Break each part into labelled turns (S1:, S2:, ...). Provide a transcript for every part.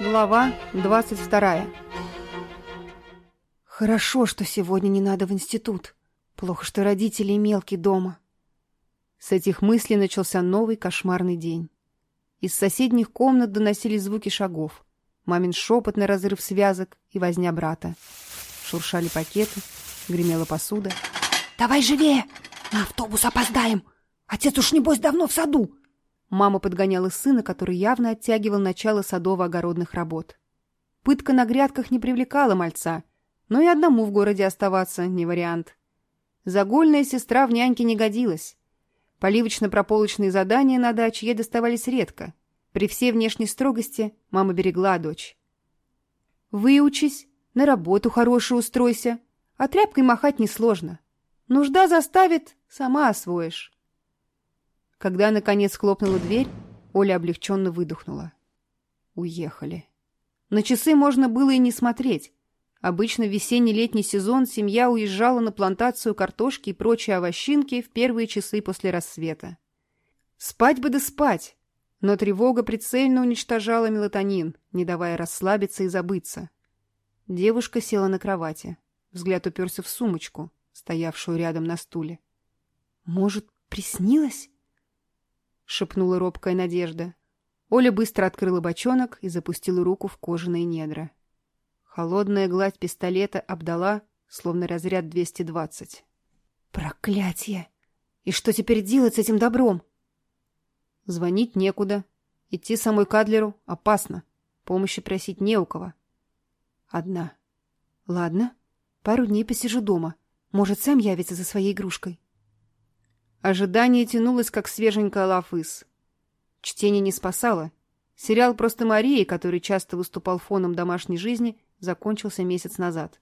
S1: Глава 22. Хорошо, что сегодня не надо в институт. Плохо, что родители и мелкий дома. С этих мыслей начался новый кошмарный день. Из соседних комнат доносились звуки шагов. Мамин шепот на разрыв связок и возня брата. Шуршали пакеты, гремела посуда.
S2: «Давай живее! На автобус опоздаем! Отец уж небось давно в саду!»
S1: Мама подгоняла сына, который явно оттягивал начало садово-огородных работ. Пытка на грядках не привлекала мальца, но и одному в городе оставаться не вариант. Загольная сестра в няньке не годилась. Поливочно-прополочные задания на даче ей доставались редко. При всей внешней строгости мама берегла дочь. «Выучись, на работу хорошую устройся, а тряпкой махать несложно. Нужда заставит, сама освоишь». Когда, наконец, хлопнула дверь, Оля облегченно выдохнула. Уехали. На часы можно было и не смотреть. Обычно в весенний-летний сезон семья уезжала на плантацию картошки и прочие овощинки в первые часы после рассвета. Спать бы да спать! Но тревога прицельно уничтожала мелатонин, не давая расслабиться и забыться. Девушка села на кровати. Взгляд уперся в сумочку, стоявшую рядом на стуле. «Может, приснилось?» — шепнула робкая Надежда. Оля быстро открыла бочонок и запустила руку в кожаные недра. Холодная гладь пистолета обдала, словно разряд 220. «Проклятье! И что теперь делать с этим добром?» «Звонить некуда. Идти самой Кадлеру опасно. Помощи просить не у кого. Одна. Ладно, пару дней посижу дома. Может, сам явится за своей игрушкой». Ожидание тянулось, как свеженькая лафыс. Чтение не спасало. Сериал «Просто Мария», который часто выступал фоном домашней жизни, закончился месяц назад.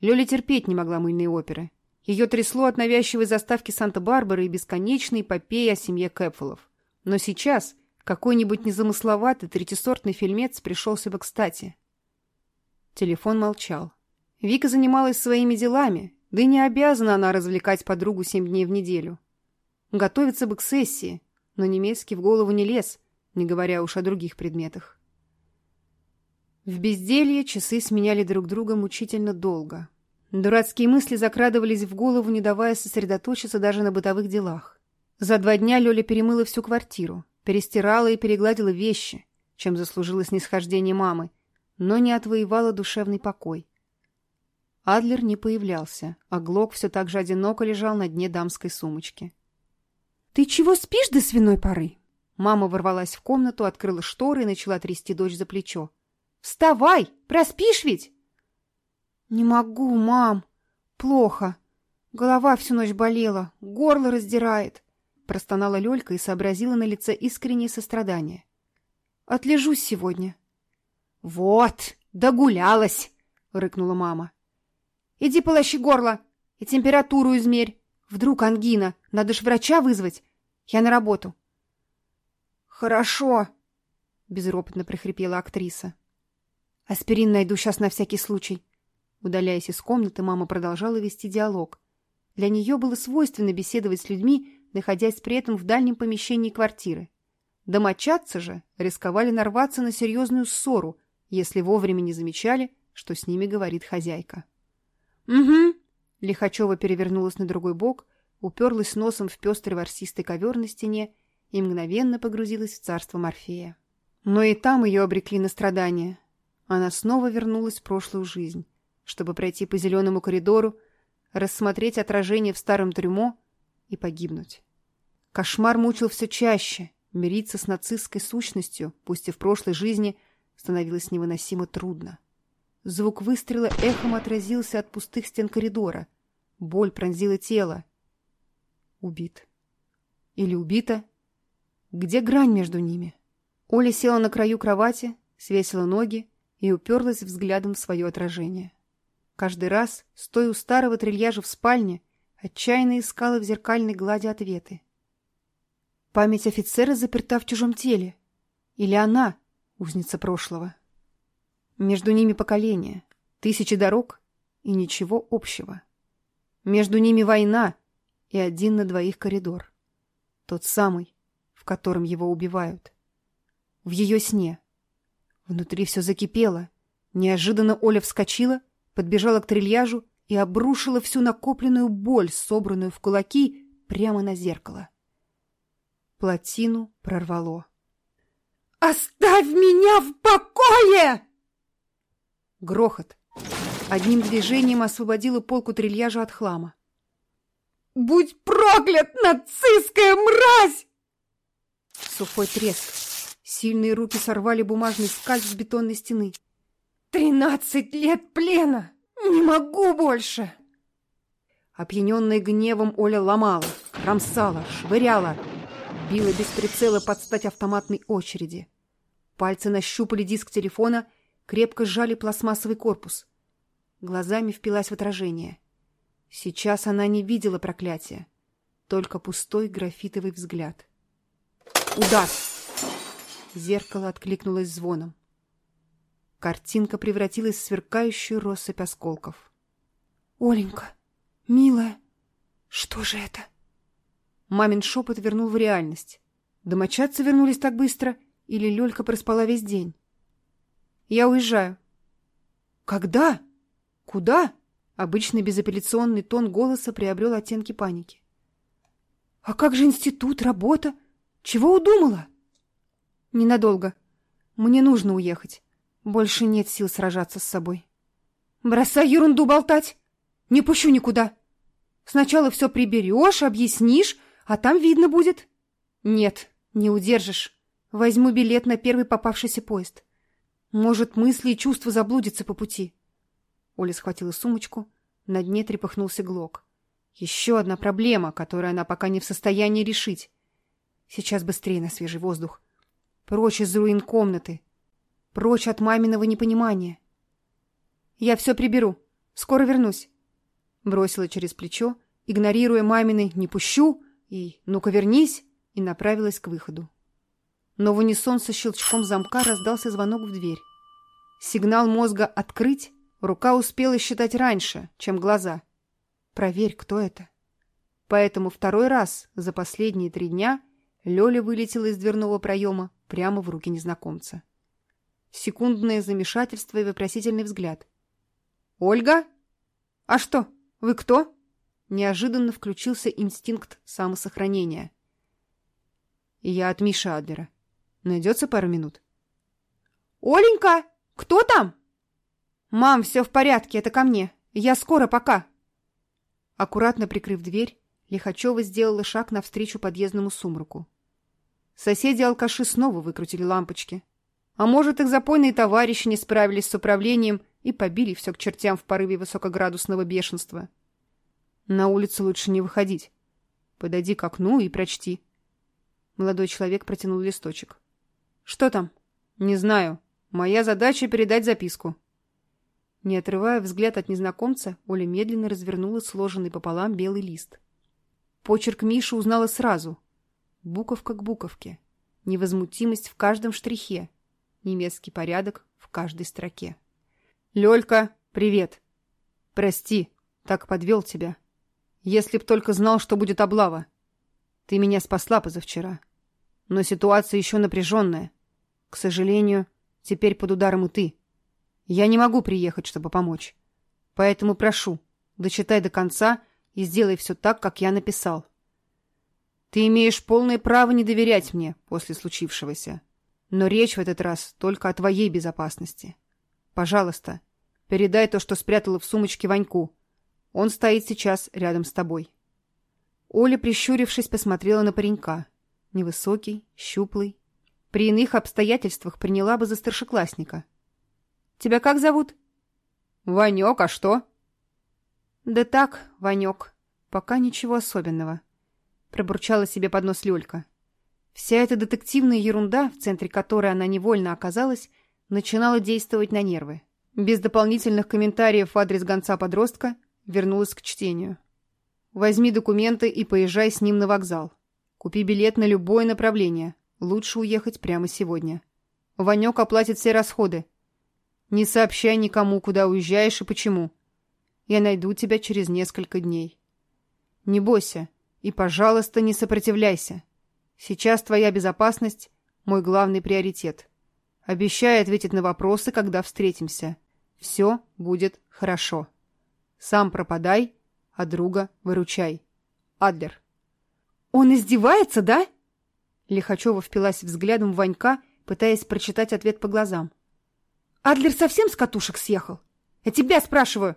S1: Лёля терпеть не могла мыльные оперы. Ее трясло от навязчивой заставки Санта-Барбары и бесконечной эпопеи о семье Кэпфелов. Но сейчас какой-нибудь незамысловатый третисортный фильмец пришелся бы кстати. Телефон молчал. Вика занималась своими делами, да и не обязана она развлекать подругу семь дней в неделю. Готовится бы к сессии, но немецкий в голову не лез, не говоря уж о других предметах. В безделье часы сменяли друг друга мучительно долго. Дурацкие мысли закрадывались в голову, не давая сосредоточиться даже на бытовых делах. За два дня Лёля перемыла всю квартиру, перестирала и перегладила вещи, чем заслужила снисхождение мамы, но не отвоевала душевный покой. Адлер не появлялся, а Глок все так же одиноко лежал на дне дамской сумочки.
S2: «Ты чего спишь до свиной поры?»
S1: Мама ворвалась в комнату, открыла шторы и начала трясти дочь за плечо.
S2: «Вставай! Проспишь ведь?»
S1: «Не могу, мам. Плохо. Голова всю ночь болела, горло раздирает», простонала Лёлька и сообразила на лице искреннее сострадание. «Отлежусь сегодня».
S2: «Вот, догулялась!» — рыкнула мама. Иди полощи горло и температуру измерь. Вдруг ангина, надо ж врача вызвать. Я на работу.
S1: Хорошо, безропотно прохрипела актриса. Аспирин найду сейчас на всякий случай. Удаляясь из комнаты, мама продолжала вести диалог. Для нее было свойственно беседовать с людьми, находясь при этом в дальнем помещении квартиры. Домочадцы же рисковали нарваться на серьезную ссору, если вовремя не замечали, что с ними говорит хозяйка.
S2: «Угу».
S1: Лихачева перевернулась на другой бок, уперлась носом в пестрый ворсистый ковер на стене и мгновенно погрузилась в царство Морфея. Но и там ее обрекли на страдания. Она снова вернулась в прошлую жизнь, чтобы пройти по зеленому коридору, рассмотреть отражение в старом трюмо и погибнуть. Кошмар мучил все чаще. Мириться с нацистской сущностью, пусть и в прошлой жизни, становилось невыносимо трудно. Звук выстрела эхом отразился от пустых стен коридора. Боль пронзила тело. Убит. Или убита? Где грань между ними? Оля села на краю кровати, свесила ноги и уперлась взглядом в свое отражение. Каждый раз, стоя у старого трильяжа в спальне, отчаянно искала в зеркальной глади ответы. Память офицера заперта в чужом теле. Или она, узница прошлого. Между ними поколения, тысячи дорог и ничего общего. Между ними война и один на двоих коридор. Тот самый, в котором его убивают. В ее сне. Внутри все закипело. Неожиданно Оля вскочила, подбежала к трильяжу и обрушила всю накопленную боль, собранную в кулаки, прямо на зеркало. Плотину прорвало.
S2: «Оставь меня в покое!»
S1: Грохот. Одним движением освободила полку трильяжа от хлама.
S2: «Будь проклят, нацистская мразь!»
S1: Сухой треск. Сильные руки сорвали бумажный скальп с бетонной стены.
S2: «Тринадцать лет плена! Не могу больше!»
S1: Опьяненная гневом Оля ломала, кромсала, швыряла, била без прицела под стать автоматной очереди. Пальцы нащупали диск телефона — крепко сжали пластмассовый корпус. Глазами впилась в отражение. Сейчас она не видела проклятия, только пустой графитовый взгляд. Удар! Зеркало откликнулось звоном. Картинка превратилась в сверкающую россыпь осколков.
S2: «Оленька, милая, что же это?»
S1: Мамин шепот вернул в реальность. Домочадцы вернулись так быстро, или Лёлька проспала весь день? Я уезжаю». «Когда? Куда?» Обычный безапелляционный тон голоса приобрел оттенки паники. «А как же институт, работа? Чего удумала?» «Ненадолго. Мне нужно уехать. Больше нет сил сражаться с собой». «Бросай ерунду болтать! Не пущу никуда! Сначала все приберешь, объяснишь, а там видно будет». «Нет, не удержишь. Возьму билет на первый попавшийся поезд. Может, мысли и чувства заблудятся по пути. Оля схватила сумочку. На дне трепыхнулся глок. Еще одна проблема, которую она пока не в состоянии решить. Сейчас быстрее на свежий воздух. Прочь из руин комнаты. Прочь от маминого непонимания. Я все приберу. Скоро вернусь. Бросила через плечо, игнорируя мамины «не пущу» и «ну-ка вернись» и направилась к выходу. Но в со а щелчком замка раздался звонок в дверь. Сигнал мозга «открыть» рука успела считать раньше, чем глаза. Проверь, кто это. Поэтому второй раз за последние три дня Лёля вылетела из дверного проема прямо в руки незнакомца. Секундное замешательство и вопросительный взгляд. «Ольга? А что, вы кто?» Неожиданно включился инстинкт самосохранения. «Я от Миши Адлера», Найдется пару минут. «Оленька, кто там?» «Мам, все в порядке, это ко мне. Я скоро, пока». Аккуратно прикрыв дверь, Лихачева сделала шаг навстречу подъездному сумраку. Соседи-алкаши снова выкрутили лампочки. А может, их запойные товарищи не справились с управлением и побили все к чертям в порыве высокоградусного бешенства. На улицу лучше не выходить. Подойди к окну и прочти. Молодой человек протянул листочек. Что там? Не знаю. Моя задача передать записку. Не отрывая взгляд от незнакомца, Оля медленно развернула сложенный пополам белый лист. Почерк Миши узнала сразу. Буковка к буковке. Невозмутимость в каждом штрихе. Немецкий порядок в каждой строке. «Лёлька, привет!» «Прости, так подвел тебя. Если б только знал, что будет облава. Ты меня спасла позавчера. Но ситуация еще напряженная. К сожалению, теперь под ударом и ты. Я не могу приехать, чтобы помочь. Поэтому прошу, дочитай до конца и сделай все так, как я написал. Ты имеешь полное право не доверять мне после случившегося. Но речь в этот раз только о твоей безопасности. Пожалуйста, передай то, что спрятала в сумочке Ваньку. Он стоит сейчас рядом с тобой. Оля, прищурившись, посмотрела на паренька. Невысокий, щуплый, при иных обстоятельствах приняла бы за старшеклассника. Тебя как зовут? Ванек, а что? Да так, Ванек, пока ничего особенного. Пробурчала себе под нос Лёлька. Вся эта детективная ерунда, в центре которой она невольно оказалась, начинала действовать на нервы. Без дополнительных комментариев в адрес гонца-подростка вернулась к чтению. Возьми документы и поезжай с ним на вокзал. Купи билет на любое направление. Лучше уехать прямо сегодня. Ванек оплатит все расходы. Не сообщай никому, куда уезжаешь и почему. Я найду тебя через несколько дней. Не бойся и, пожалуйста, не сопротивляйся. Сейчас твоя безопасность – мой главный приоритет. Обещаю ответить на вопросы, когда встретимся. Все будет хорошо. Сам пропадай, а друга выручай. Адлер.
S2: «Он издевается, да?»
S1: Лихачева впилась взглядом в Ванька, пытаясь прочитать ответ по глазам.
S2: «Адлер совсем с катушек съехал? Я тебя спрашиваю,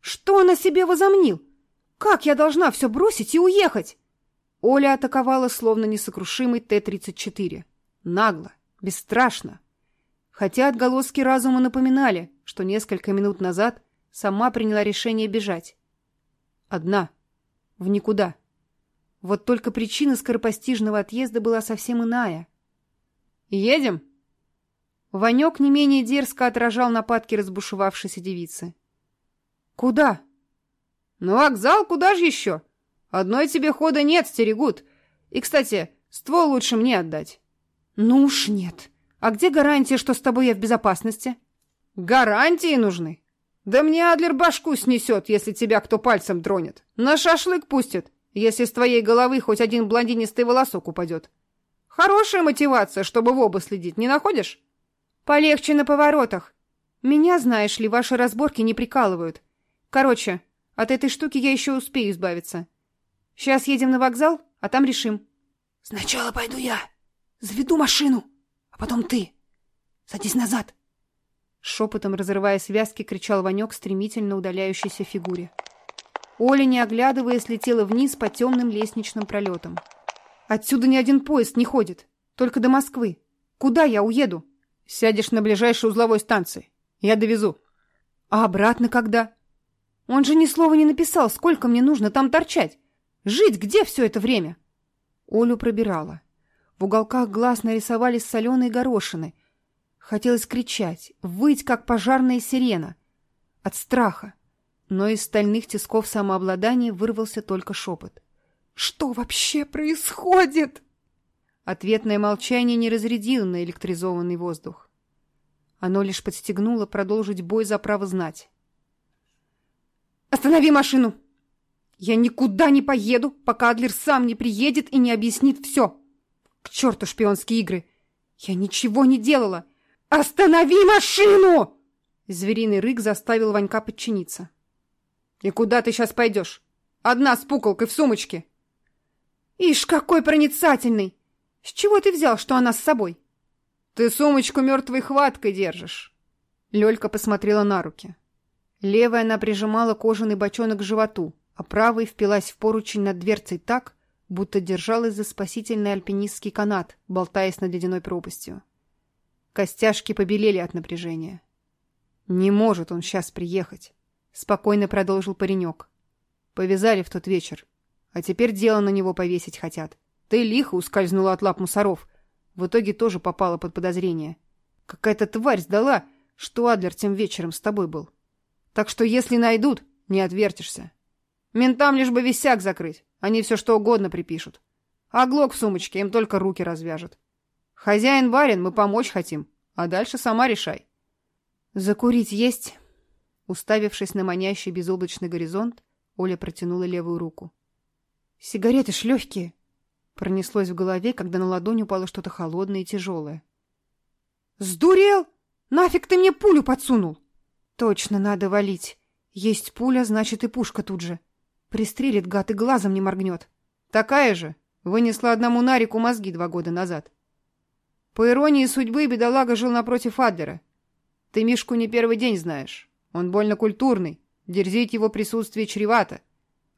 S2: что он о себе возомнил? Как я должна все бросить и уехать?»
S1: Оля атаковала словно несокрушимый Т-34. Нагло, бесстрашно. Хотя отголоски разума напоминали, что несколько минут назад сама приняла решение бежать. Одна. В никуда. Вот только причина скоропостижного отъезда была совсем иная. «Едем?» Ванек не менее дерзко отражал нападки разбушевавшейся девицы. «Куда?» «На вокзал, куда же еще? Одной тебе хода нет, стерегут. И, кстати, ствол лучше мне отдать».
S2: «Ну уж нет. А где гарантия, что с тобой я в безопасности?»
S1: «Гарантии нужны. Да мне Адлер башку снесет, если тебя кто пальцем тронет. На шашлык пустит если с твоей головы хоть один блондинистый волосок упадет. Хорошая мотивация, чтобы в оба следить, не находишь?
S2: Полегче на поворотах. Меня, знаешь ли, ваши разборки не прикалывают. Короче, от этой штуки я еще успею избавиться. Сейчас едем на вокзал, а там решим.
S3: Сначала пойду я. Заведу машину, а потом ты. Садись назад.
S1: Шепотом разрывая связки, кричал Ванек стремительно удаляющейся фигуре. Оля, не оглядываясь, летела вниз по темным лестничным пролетам. «Отсюда ни один поезд не ходит. Только до Москвы. Куда я уеду?» «Сядешь на ближайшей узловой станции. Я довезу». «А обратно когда?» «Он же ни слова не написал, сколько мне нужно там торчать. Жить где все это время?» Олю пробирала. В уголках глаз нарисовались соленые горошины. Хотелось кричать, выть, как пожарная сирена. От страха но из стальных тисков самообладания вырвался только шепот.
S2: «Что вообще происходит?»
S1: Ответное молчание не разрядило на электризованный воздух. Оно лишь подстегнуло продолжить бой за право знать.
S2: «Останови машину! Я никуда не поеду, пока Адлер сам не приедет и не объяснит все! К черту шпионские игры! Я ничего не делала! Останови машину!»
S1: Звериный рык заставил Ванька подчиниться. И куда ты сейчас пойдешь? Одна с пуколкой в сумочке.
S2: Ишь, какой проницательный! С чего ты взял, что она с собой?
S1: Ты сумочку мертвой хваткой держишь. Лёлька посмотрела на руки. Левая она прижимала кожаный бочонок к животу, а правой впилась в поручень над дверцей так, будто держалась за спасительный альпинистский канат, болтаясь над ледяной пропастью. Костяшки побелели от напряжения. Не может он сейчас приехать спокойно продолжил паренек. Повязали в тот вечер. А теперь дело на него повесить хотят. Ты лихо ускользнула от лап мусоров. В итоге тоже попала под подозрение. Какая-то тварь сдала, что Адлер тем вечером с тобой был. Так что если найдут, не отвертишься. Ментам лишь бы висяк закрыть. Они все что угодно припишут. А глок в сумочке им только руки развяжет. Хозяин барин, мы помочь хотим. А дальше сама решай. Закурить есть? Уставившись на манящий безоблачный горизонт, Оля протянула левую руку. «Сигареты ж легкие!» Пронеслось в голове, когда на ладонь упало что-то холодное и тяжелое.
S2: «Сдурел! Нафиг ты мне пулю подсунул!»
S1: «Точно надо валить! Есть пуля, значит и пушка тут же. Пристрелит гад и глазом не моргнет. Такая же! Вынесла одному Нарику мозги два года назад. По иронии судьбы, бедолага жил напротив Адлера. Ты Мишку не первый день знаешь». Он больно культурный. Дерзить его присутствие чревато.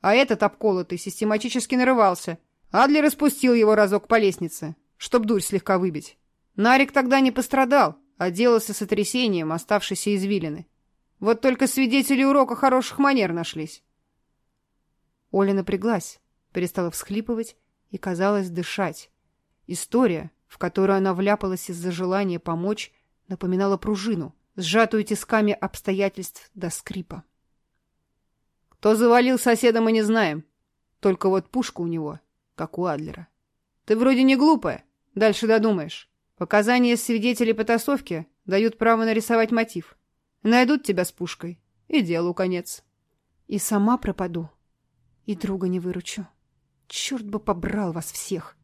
S1: А этот обколотый систематически нарывался. Адлер распустил его разок по лестнице, чтоб дурь слегка выбить. Нарик тогда не пострадал, а делался сотрясением оставшейся извилины. Вот только свидетели урока хороших манер нашлись. Оля напряглась, перестала всхлипывать и, казалось, дышать. История, в которую она вляпалась из-за желания помочь, напоминала пружину, сжатую тисками обстоятельств до скрипа. Кто завалил соседа, мы не знаем. Только вот пушка у него, как у Адлера. Ты вроде не глупая, дальше додумаешь. Показания свидетелей потасовки дают право нарисовать мотив. Найдут тебя с пушкой, и делу конец. И сама пропаду, и друга не выручу. Черт бы побрал вас всех.